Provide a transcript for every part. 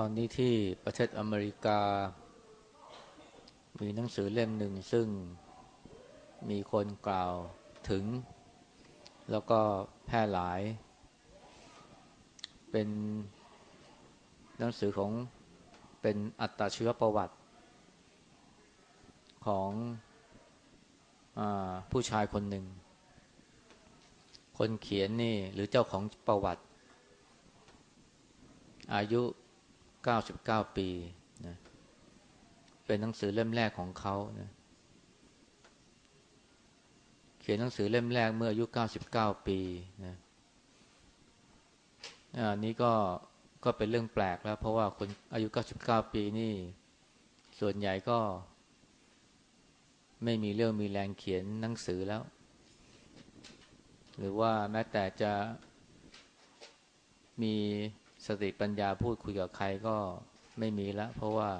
ตอนนี้ที่ประเทศอเมริกา มีหนังสือเล่มหนึ่งซึ่งมีคนกล่าวถึง แล้วก็แพร่หลาย เป็นหนังสือของเป็นอัตชีวประวัติ ของอผู้ชายคนหนึ่ง คนเขียนนี่หรือเจ้าของประวัติ อายุ 99 ปีนะเป็นหนังสือเล่มแรกของเขานะเขียนหนังสือเล่มแรกเมื่ออายุ 99 ปีนะอันนี้ก็ก็เป็นเรื่องแปลกแล้ว เพราะว่าคนอายุ 99 ปีนี่ ส่วนใหญ่ก็ ไม่มีเรื่องมีแรงเขียนหนังสือแล้ว หรือว่าแม้แต่จะมี สติปัญญาพูดคุยกับใครก็ไม่มีแล้วเพราะว่า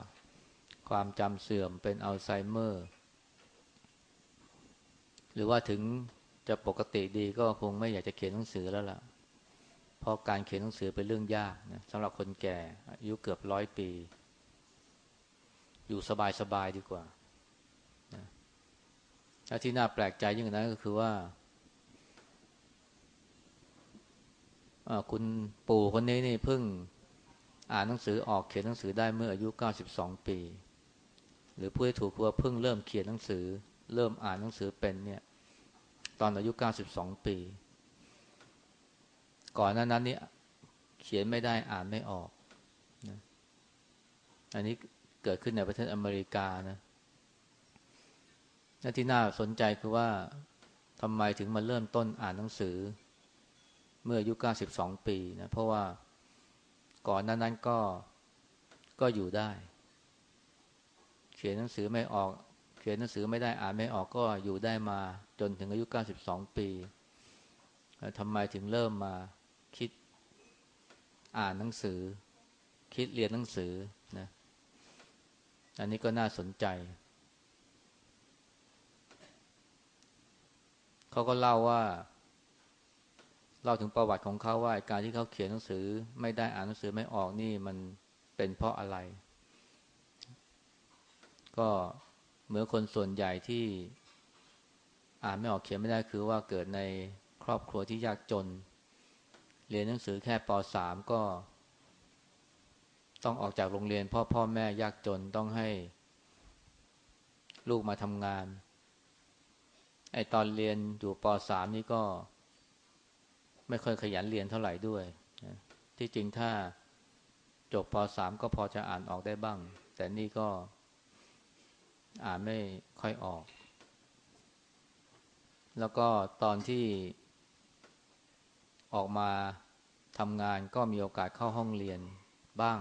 ความจำเสื่อมเป็นอัลไซเมอร์ หรือว่าถึงจะปกติดีก็คงไม่อยากจะเขียนหนังสือแล้วล่ะ เพราะการเขียนหนังสือเป็นเรื่องยากนะสำหรับคนแก่อายุเกือบร้อยปี อยู่สบายๆดีกว่าและที่น่าแปลกใจยิ่งนั้นก็คือว่า คุณปู่คนนี้นี่เพิ่งอ่านหนังสือออกเขียนหนังสือได้เมื่ออายุ 92 ปี หรือพูดให้ถูกคือว่าเพิ่งเริ่มเขียนหนังสือ เริ่มอ่านหนังสือเป็นเนี่ย ตอนอายุ 92 ปี ก่อนหน้านั้นนี่เขียนไม่ได้อ่านไม่ออกนะอันนี้เกิดขึ้นในประเทศอเมริกานะและที่น่าสนใจคือว่าทำไมถึงมาเริ่มต้นอ่านหนังสือ เมื่ออายุ 92 ปีนะเพราะว่าก่อนนั้นนั้นก็ก็อยู่ได้ เขียนหนังสือไม่ออก เขียนหนังสือไม่ได้อ่านไม่ออกก็อยู่ได้มาจนถึงอายุ 92 ปีทำไมถึงเริ่มมาคิดอ่านหนังสือ คิดเรียนหนังสือนะอันนี้ก็น่าสนใจ เขาก็เล่าว่า เล่าถึงประวัติของเขาว่าการที่เขาเขียนหนังสือ ไม่ได้อ่านหนังสือไม่ออกนี่มันเป็นเพราะอะไร ก็เหมือนคนส่วนใหญ่ที่อ่านไม่ออกเขียนไม่ได้คือว่าเกิดในครอบครัวที่ยากจน เรียนหนังสือแค่ป .3 ก็ ต้องออกจากโรงเรียนพ่อพ่อแม่ยากจนต้องให้ ลูกมาทำงานไอตอนเรียนอยู่ป .3 นี่ก็ ไม่ค่อยขยันเรียนเท่าไหร่ด้วย ที่จริงถ้าจบป .3 ก็พอจะอ่านออกได้บ้าง แต่นี่ก็อ่านไม่ค่อยออก แล้วก็ตอนที่ออกมาทำงานก็มีโอกาสเข้าห้องเรียนบ้าง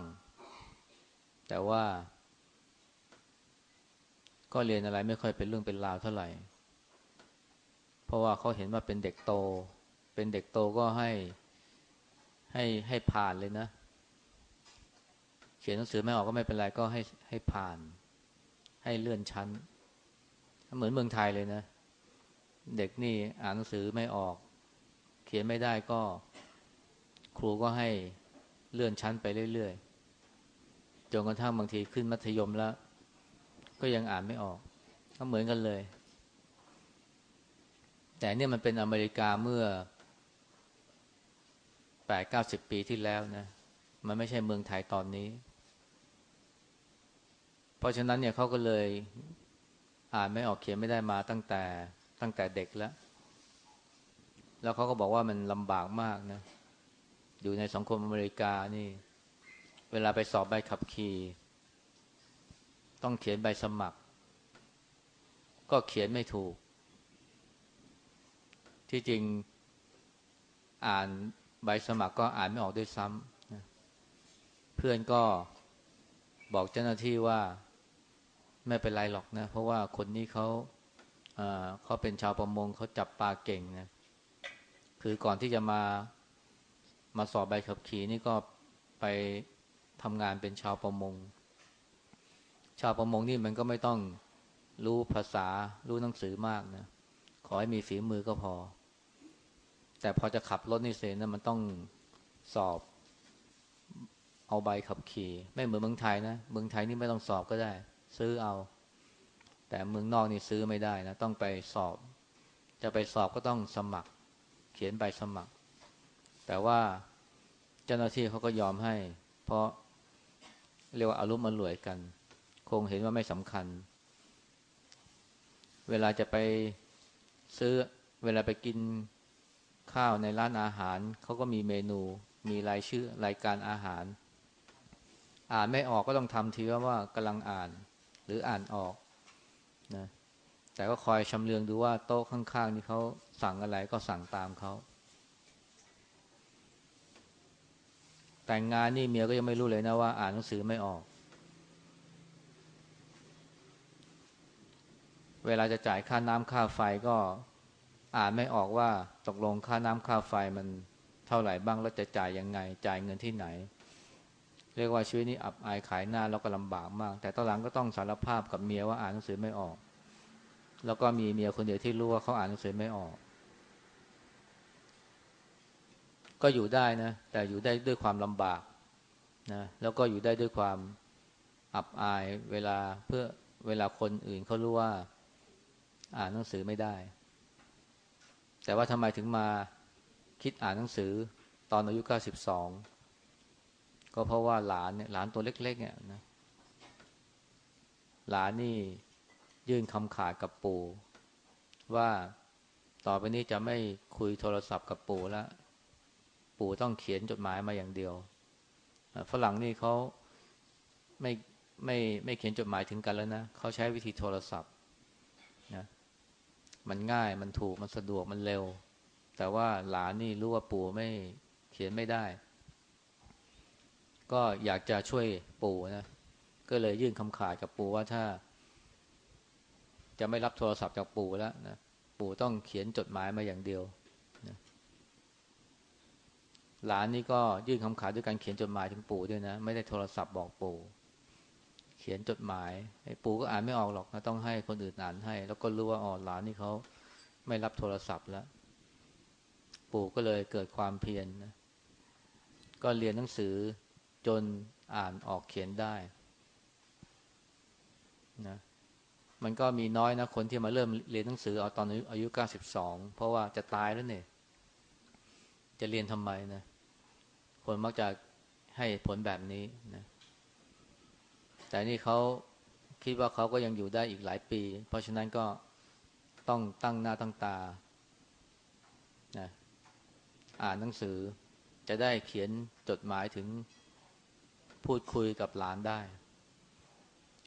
แต่ว่า ก็เรียนอะไรไม่ค่อยเป็นเรื่องเป็นราวเท่าไหร่ เพราะว่าเขาเห็นว่าเป็นเด็กโต เป็นเด็กโตก็ให้ให้ให้ผ่านเลยนะ เขียนหนังสือไม่ออกก็ไม่เป็นไรก็ให้ให้ผ่าน ให้เลื่อนชั้น เหมือนเมืองไทยเลยนะ เด็กนี่อ่านหนังสือไม่ออก เขียนไม่ได้ก็ ครูก็ให้เลื่อนชั้นไปเรื่อยๆจนกระทั่งบางทีขึ้นมัธยมแล้ว ก็ยังอ่านไม่ออกก็เหมือนกันเลย แต่เนี่ยมันเป็นอเมริกาเมื่อ แปดเก้าสิบปีที่แล้วนะ มันไม่ใช่เมืองไทยตอนนี้ เพราะฉะนั้นเนี่ยเขาก็เลยอ่านไม่ออกเขียนไม่ได้มาตั้งแต่ตั้งแต่เด็กแล้ว แล้วเขาก็บอกว่ามันลำบากมากนะ อยู่ในสังคมอเมริกานี่ เวลาไปสอบใบขับขี่ ต้องเขียนใบสมัคร ก็เขียนไม่ถูก ที่จริงอ่าน ใบสมัครก็อ่านไม่ออกด้วยซ้ำเพื่อนก็บอกเจ้าหน้าที่ว่าไม่เป็นไรหรอกนะ เพราะว่าคนนี้เขาเขาเป็นชาวประมงเขาจับปลาเก่งนะคือก่อนที่จะมามาสอบใบขับขี่นี่ก็ไปทำงานเป็นชาวประมง ชาวประมงนี่มันก็ไม่ต้องรู้ภาษารู้หนังสือมากนะขอให้มีฝีมือก็พอ แต่พอจะขับรถนี่เซนนะมันต้องสอบ เอาใบขับขี่ ไม่เหมือนเมืองไทยนะเมืองไทยนี่ไม่ต้องสอบก็ได้ ซื้อเอา แต่เมืองนอกนี่ซื้อไม่ได้นะต้องไปสอบ จะไปสอบก็ต้องสมัคร เขียนใบสมัคร แต่ว่าเจ้าหน้าที่เขาก็ยอมให้ เพราะเรียกว่าอารุมมันรวยกัน คงเห็นว่าไม่สำคัญ เวลาจะไปซื้อเวลาไปกิน ข้าวในร้านอาหารเขาก็มีเมนูมีรายชื่อรายการอาหาร อ่านไม่ออกก็ต้องทำทีว่าว่ากำลังอ่านหรืออ่านออกนะแต่ก็คอยชำเลืองดูว่าโต๊ะข้างๆนี่เขาสั่งอะไรก็สั่งตามเขาแต่งงานนี่เมียก็ยังไม่รู้เลยนะว่า อ่านหนังสือไม่ออก เวลาจะจ่ายค่าน้ำค่าไฟก็ อ่านไม่ออกว่าตกลงค่าน้ำค่าไฟมันเท่าไหร่บ้างแล้วจะจ่ายยังไง จ่ายเงินที่ไหน เรียกว่าชีวิตนี้อับอายขายหน้าแล้วก็ลำบากมาก แต่ตอนหลังก็ต้องสารภาพกับเมียว่าอ่านหนังสือไม่ออก แล้วก็มีเมียคนเดียวที่รู้ว่าเขาอ่านหนังสือไม่ออก ก็อยู่ได้นะ แต่อยู่ได้ด้วยความลำบากนะแล้วก็อยู่ได้ด้วยความอับอายเวลาเพื่อเวลาคนอื่นเขารู้ว่า อ่านหนังสือไม่ได้ แต่ว่าทำไมถึงมาคิดอ่านหนังสือตอนอายุเก้าสิบสองก็เพราะว่าหลานเนี่ยหลานตัวเล็ก ๆ เนี่ยนะหลานนี่ยื่นคำขาดกับปู่ว่าต่อไปนี้จะไม่คุยโทรศัพท์กับปู่แล้ว ปู่ต้องเขียนจดหมายมาอย่างเดียวฝรั่งนี่เขาไม่ไม่ไม่เขียนจดหมายถึงกันแล้วนะเขาใช้วิธีโทรศัพท์ มันง่ายมันถูกมันสะดวกมันเร็ว แต่ว่าหลานนี่รู้ว่าปู่ไม่เขียนไม่ได้ ก็อยากจะช่วยปู่นะก็เลยยื่นคำขาดกับปู่ว่าถ้า จะไม่รับโทรศัพท์จากปู่แล้วนะปู่ต้องเขียนจดหมายมาอย่างเดียวนะหลานนี่ก็ยื่นคำขาดด้วยการเขียนจดหมายถึงปู่ด้วยนะ ไม่ได้โทรศัพท์บอกปู่ ขียนจดหมายไอ้ปู่ก็อ่านไม่ออกหรอกนะต้องให้คนอื่นอ่านให้ แล้วก็รู้ว่าอ๋อหลานนี่เขาไม่รับโทรศัพท์แล้ว ปู่ก็เลยเกิดความเพียรนะก็เรียนหนังสือจนอ่านออกเขียนได้นะมันก็มีน้อยนะคนที่มาเริ่มเรียนหนังสือเอาตอนอายุเก้าสิบสองเพราะว่าจะตายแล้วเนี่ย จะเรียนทำไมนะคนมักจะให้ผลแบบนี้นะ แต่นี่เขาคิดว่าเขาก็ยังอยู่ได้อีกหลายปี เพราะฉะนั้นก็ต้องตั้งหน้าตั้งตานะอ่านหนังสือ จะได้เขียนจดหมายถึงพูดคุยกับหลานได้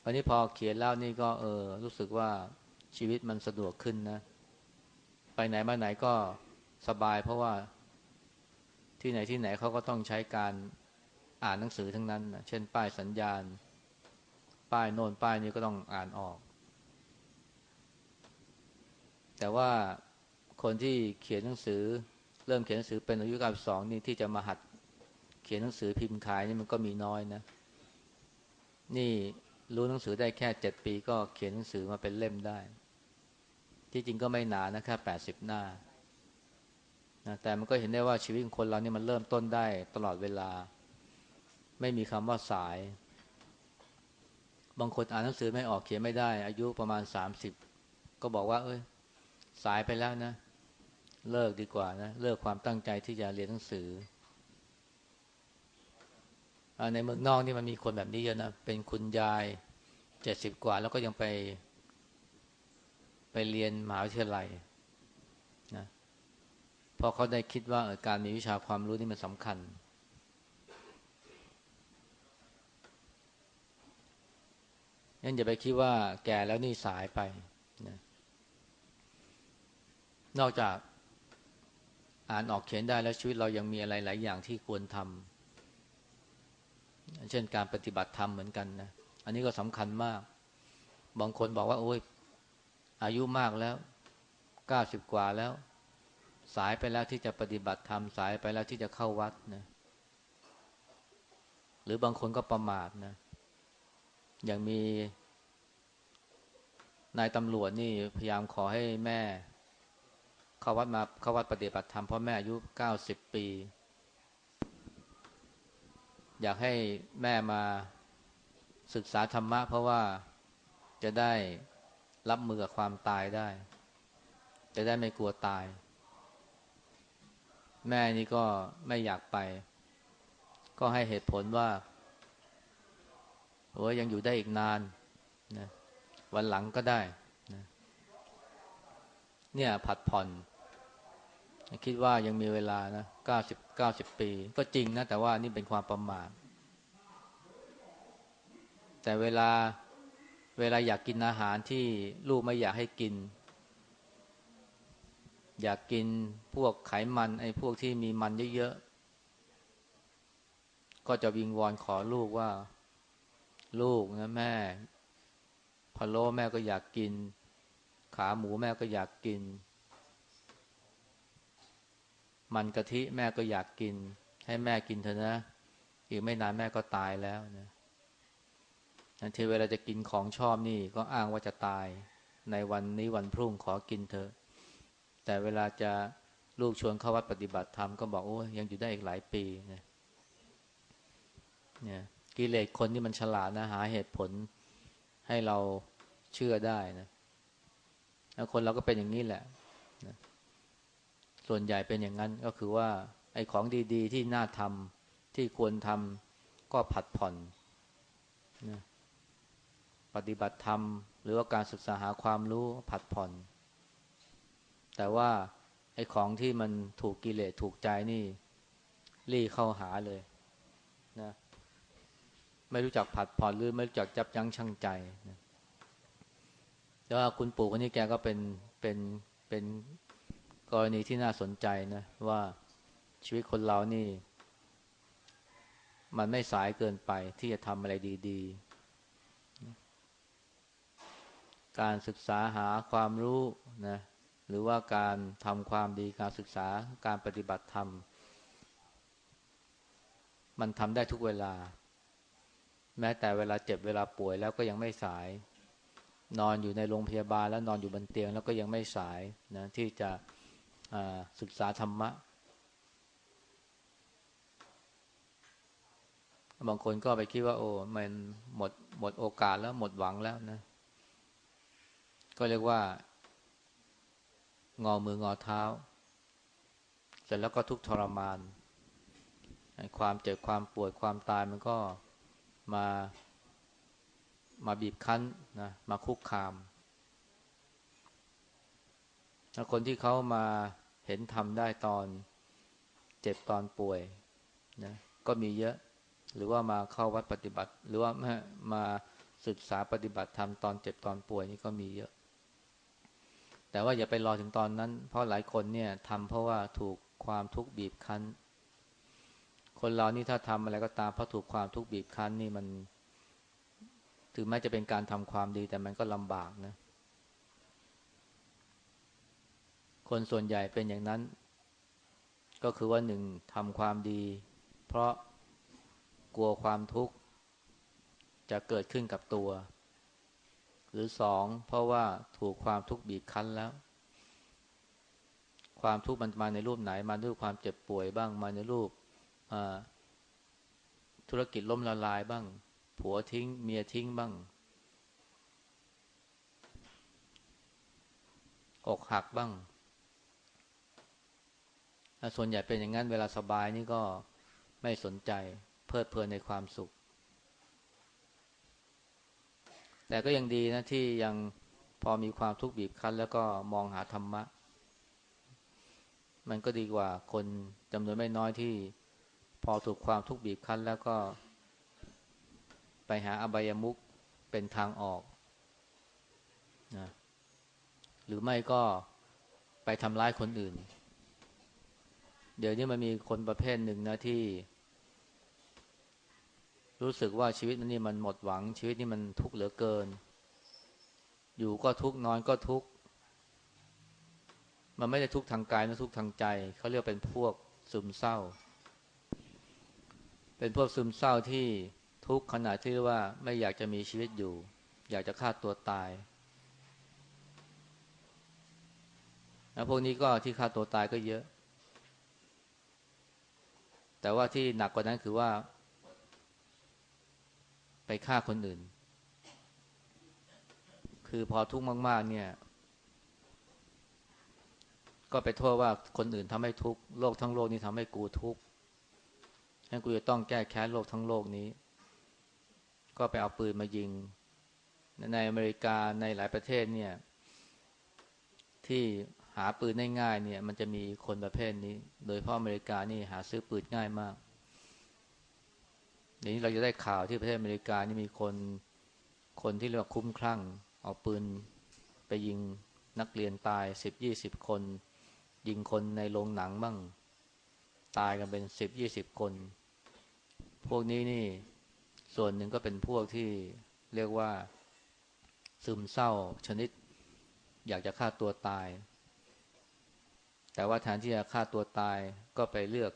อันนี้พอเขียนแล้วนี่ก็เออรู้สึกว่าชีวิตมันสะดวกขึ้นนะ ไปไหนมาไหนก็สบายเพราะว่าที่ไหนที่ไหนเขาก็ต้องใช้การอ่านหนังสือทั้งนั้นนะเช่นป้ายสัญญาณ ป้ายโน่นป้ายนี้ก็ต้องอ่านออก แต่ว่าคนที่เขียนหนังสือ เริ่มเขียนหนังสือเป็นอายุการสองนี่ที่จะมาหัดเขียนหนังสือพิมพ์ขายนี่มันก็มีน้อยนะ นี่รู้หนังสือได้แค่เจ็ดปีก็เขียนหนังสือมาเป็นเล่มได้ ที่จริงก็ไม่หนานะแค่แปดสิบหน้านะแต่มันก็เห็นได้ว่าชีวิตคนเรานี่มันเริ่มต้นได้ตลอดเวลา ไม่มีคำว่าสาย บางคนอ่านหนังสือไม่ออกเขียนไม่ได้ อายุประมาณสามสิบก็บอกว่า เอ้ย สายไปแล้วนะ เลิกดีกว่านะ เลิกความตั้งใจที่จะเรียนหนังสือในเมืองนอกนี่มันมีคนแบบนี้เยอะนะเป็นคุณยายเจ็ดสิบกว่า แล้วก็ยังไป ไปเรียนมหาวิทยาลัยนะพราะเขาได้คิดว่าการมีวิชาความรู้นี่มันสำคัญ งั้นอย่าไปคิดว่าแก่แล้วนี่สายไปนะนอกจากอ่านออกเขียนได้แล้วชีวิตเรายังมีอะไรหลายอย่างที่ควรทำเช่นการปฏิบัติธรรมเหมือนกันนะอันนี้ก็สำคัญมาก บางคนบอกว่า โอ้ย อายุมากแล้วเก้าสิบกว่าแล้ว สายไปแล้วที่จะปฏิบัติธรรมสายไปแล้วที่จะเข้าวัดนะหรือบางคนก็ประมาทนะ อย่างมีนายตำรวจนี่พยายามขอให้แม่เข้าวัดมาเข้าวัดปฏิบัติธรรมเพราะแม่อายุเก้าสิบปี อยากให้แม่มาศึกษาธรรมะ เพราะว่าจะได้รับมือกับความตายได้ จะได้ไม่กลัวตาย แม่นี่ก็ไม่อยากไป ก็ให้เหตุผลว่า โอ้ยังอยู่ได้อีกนานนะวันหลังก็ได้นะเนี่ยผัดผ่อน คิดว่ายังมีเวลานะเก้าสิบเก้าสิบปี ก็จริงนะ แต่ว่านี่เป็นความประมาทแต่เวลาเวลาอยากกินอาหารที่ลูกไม่อยากให้กิน อยากกินพวกไขมันไอ้พวกที่มีมันเยอะๆก็จะวิงวอนขอลูกว่า ลูกนะแม่พะโล้แม่ก็อยากกิน ขาหมูแม่ก็อยากกิน มันกะทิแม่ก็อยากกิน ให้แม่กินเถอะนะ อีกไม่นานแม่ก็ตายแล้วนะทีเวลาจะกินของชอบนี่ก็อ้างว่าจะตาย ในวันนี้วันพรุ่งขอกินเถอะ แต่เวลาจะลูกชวนเข้าวัดปฏิบัติธรรมก็บอกโอ้ยังอยู่ได้อีกหลายปีนะเนี่ย กิเลสคนที่มันฉลาดนะหาเหตุผลให้เราเชื่อได้นะแล้วคนเราก็เป็นอย่างนี้แหละนะส่วนใหญ่เป็นอย่างนั้นก็คือว่า ไอ้ของดีๆ ที่น่าทำที่ควรทำก็ผัดผ่อนนะปฏิบัติธรรม หรือว่าการศึกษาหาความรู้ผัดผ่อน แต่ว่าไอ้ของที่มันถูกกิเลสถูกใจนี่รีเข้าหาเลยนะ ไม่รู้จักผัดผ่อนหรือไม่รู้จักจับยั้งชั่งใจนะแล้วคุณปู่คนนี้แกก็เป็นเป็นเป็นกรณีที่น่าสนใจนะว่าชีวิตคนเรานี่ มันไม่สายเกินไปที่จะทำอะไรดี ๆ การศึกษาหาความรู้นะหรือว่าการทำความดีการศึกษาการปฏิบัติธรรม มันทำได้ทุกเวลา แม้แต่เวลาเจ็บเวลาป่วยแล้วก็ยังไม่สาย นอนอยู่ในโรงพยาบาลแล้วนอนอยู่บนเตียงแล้วก็ยังไม่สายนะที่จะศึกษาธรรมะ บางคนก็ไปคิดว่า โอ้มันหมดหมดโอกาสแล้วหมดหวังแล้วนะ ก็เรียกว่า งอมืองอเท้า เสร็จแล้วก็ทุกทรมาน ความเจ็บความป่วดความตายมันก็ มามาบีบคั้นนะมาคุกคามคนที่เขามาเห็นทำได้ตอนเจ็บตอนป่วยนะก็มีเยอะ หรือว่ามาเข้าวัดปฏิบัติ หรือว่ามามาศึกษาปฏิบัติธรรมตอนเจ็บตอนป่วยนี่ก็มีเยอะ แต่ว่าอย่าไปรอถึงตอนนั้น เพราะหลายคนเนี่ยทำเพราะว่าถูกความทุกข์บีบคั้น คนเรานี่ถ้าทำอะไรก็ตามเพราะถูกความทุกข์บีบคั้นนี่มัน ถึงแม้จะเป็นการทำความดีแต่มันก็ลำบากนะ คนส่วนใหญ่เป็นอย่างนั้น ก็คือว่าหนึ่งทำความดี เพราะกลัวความทุกข์ จะเกิดขึ้นกับตัว หรือสองเพราะว่าถูกความทุกข์บีบคั้นแล้วความทุกข์มันมาในรูปไหนมาด้วยความเจ็บป่วยบ้างมาในรูป ธุรกิจล่มละลายบ้าง ผัวทิ้ง เมียทิ้งบ้าง อกหักบ้าง ส่วนใหญ่เป็นอย่างนั้นเวลาสบายนี่ก็ไม่สนใจเพลิดเพลินในความสุข แต่ก็ยังดีนะที่ยังพอมีความทุกข์บีบคั้น แล้วก็มองหาธรรมะ มันก็ดีกว่าคนจำนวนไม่น้อยที่ พอถูกความทุกข์บีบคั้นแล้วก็ ไปหาอบายมุกเป็นทางออกนะหรือไม่ก็ไปทำร้ายคนอื่น เดี๋ยวนี้มันมีคนประเภทหนึ่งนะที่ รู้สึกว่าชีวิตนนี่มันหมดหวัง ชีวิตนี่มันทุกข์เหลือเกิน อยู่ก็ทุกข์นอนก็ทุกข์มันไม่ได้ทุกข์ทางกายนะทุกข์ทางใจเขาเรียกเป็นพวกซึมเศร้า เป็นพวกซึมเศร้าที่ทุกข์ขนาดที่ว่าไม่อยากจะมีชีวิตอยู่ อยากจะฆ่าตัวตายแล้วพวกนี้ก็ที่ฆ่าตัวตายก็เยอะ แต่ว่าที่หนักกว่านั้นคือว่า ไปฆ่าคนอื่น คือพอทุกข์มาก ๆ เนี่ย ก็ไปโทษว่าคนอื่นทำให้ทุกข์โลกทั้งโลกนี้ทำให้กูทุกข์ ฉะนั้นกูจะต้องแก้แค้นโลกทั้งโลกนี้ ก็ไปเอาปืนมายิง ในอเมริกาในหลายประเทศเนี่ย ที่หาปืนได้ง่ายเนี่ย มันจะมีคนประเภทนี้ โดยเพราะอเมริกานี่หาซื้อปืนง่ายมากเดี๋ยวนี้เราจะได้ข่าวที่ประเทศอเมริกานี่มีคนคนที่เรียกว่าคุ้มคลั่ง เอาปืนไปยิงนักเรียนตายสิบยี่สิบคน ยิงคนในโรงหนังบ้าง ตายกันเป็นสิบยี่สิบคน พวกนี้นี่ ส่วนหนึ่งก็เป็นพวกที่เรียกว่า ซึมเศร้าชนิด อยากจะฆ่าตัวตาย แต่ว่าแทนที่จะฆ่าตัวตายก็ไปเลือก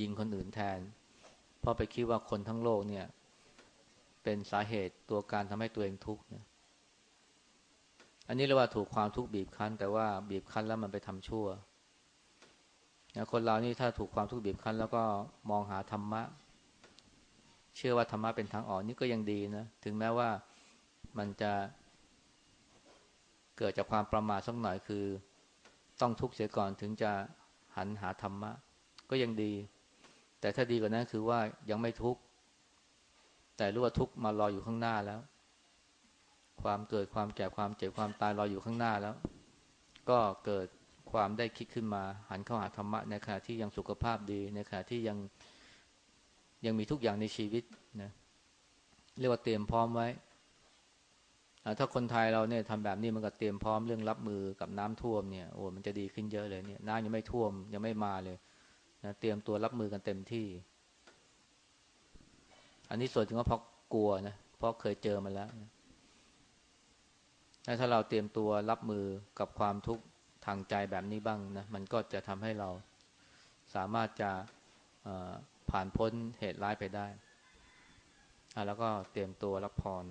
ยิงคนอื่นแทน เพราะไปคิดว่าคนทั้งโลกเนี่ย เป็นสาเหตุตัวการทำให้ตัวเองทุกข์นะอันนี้เรียกว่าถูกความทุกข์บีบคั้น แต่ว่าบีบคั้นแล้วมันไปทำชั่วคนเรานี่ถ้าถูกความทุกข์บีบคั้น แล้วก็มองหาธรรมะ เชื่อว่าธรรมะเป็นทางออกนี่ก็ยังดีนะ ถึงแม้ว่ามันจะเกิดจากความประมาทสักหน่อยคือ ต้องทุกข์เสียก่อนถึงจะหันหาธรรมะ ก็ยังดี แต่ถ้าดีกว่านั้นคือว่ายังไม่ทุกข์แต่รู้ว่าทุกข์มารออยู่ข้างหน้าแล้ว ความเกิดความแก่ความเจ็บความตายรออยู่ข้างหน้าแล้ว ก็เกิดความได้คิดขึ้นมา หันเข้าหาธรรมะในขณะที่ยังสุขภาพดีในขณะที่ยัง ยังมีทุกอย่างในชีวิตนะเรียกว่าเตรียมพร้อมไว้ถ้าคนไทยเราเนี่ยทำแบบนี้มันก็เตรียมพร้อมเรื่องรับมือกับน้ำท่วมเนี่ยโอ้มันจะดีขึ้นเยอะเลยเนี่ยน้ำยังไม่ท่วมยังไม่มาเลยนะเตรียมตัวรับมือกันเต็มที่ อันนี้ส่วนถึงว่าเพราะกลัวนะเพราะเคยเจอมาแล้วนะถ้าเราเตรียมตัวรับมือกับความทุกข์ทางใจแบบนี้บ้างนะมันก็จะทำให้เราสามารถจะ ผ่านพ้นเหตุร้ายไปได้แล้วก็เตรียมตัวรับพร